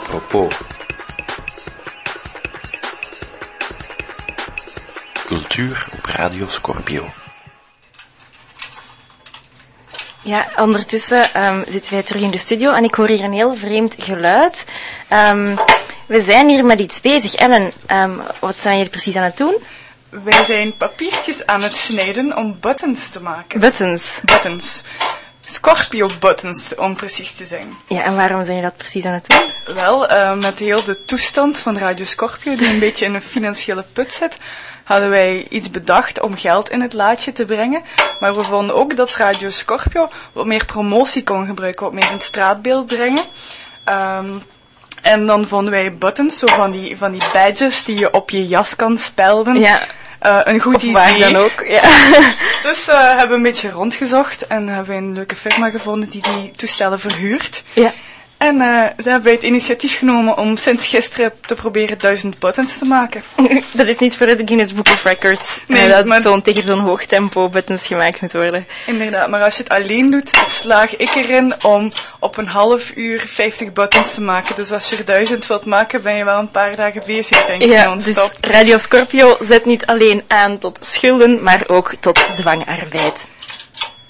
Apropos. Cultuur op Radio Scorpio. Ja, ondertussen ehm, zitten wij terug in de studio en ik hoor hier een heel vreemd geluid. Ehm, we zijn hier met iets bezig. Ellen, ehm, wat zijn jullie precies aan het doen? Wij zijn papiertjes aan het snijden om buttons te maken. Buttons. Buttons. Scorpio buttons, om precies te zijn. Ja, en waarom zijn jullie dat precies aan het doen? Wel, eh, met heel de toestand van Radio Scorpio, die een beetje in een financiële put zit, hadden wij iets bedacht om geld in het laadje te brengen. Maar we vonden ook dat Radio Scorpio wat meer promotie kon gebruiken, wat meer in het straatbeeld brengen. Ehm, en dan vonden wij buttons, zo van die, van die badges die je op je jas kan spelden. Ja, Eh, een goed idee. waar dan ook. Ja. Dus eh, hebben we een beetje rondgezocht en hebben we een leuke firma gevonden die die toestellen verhuurt. ja. En eh, ze hebben het initiatief genomen om sinds gisteren te proberen duizend buttons te maken. dat is niet voor de Guinness Book of Records. Nee, Eh, dat zo'n tegen zo'n hoog tempo buttons gemaakt moet worden. Inderdaad, maar als je het alleen doet, slaag ik erin om op een half uur 50 buttons te maken. Dus als je er duizend wilt maken, ben je wel een paar dagen bezig, denk ik, Ja, dus. Radio Scorpio zet niet alleen aan tot schulden, maar ook tot dwangarbeid.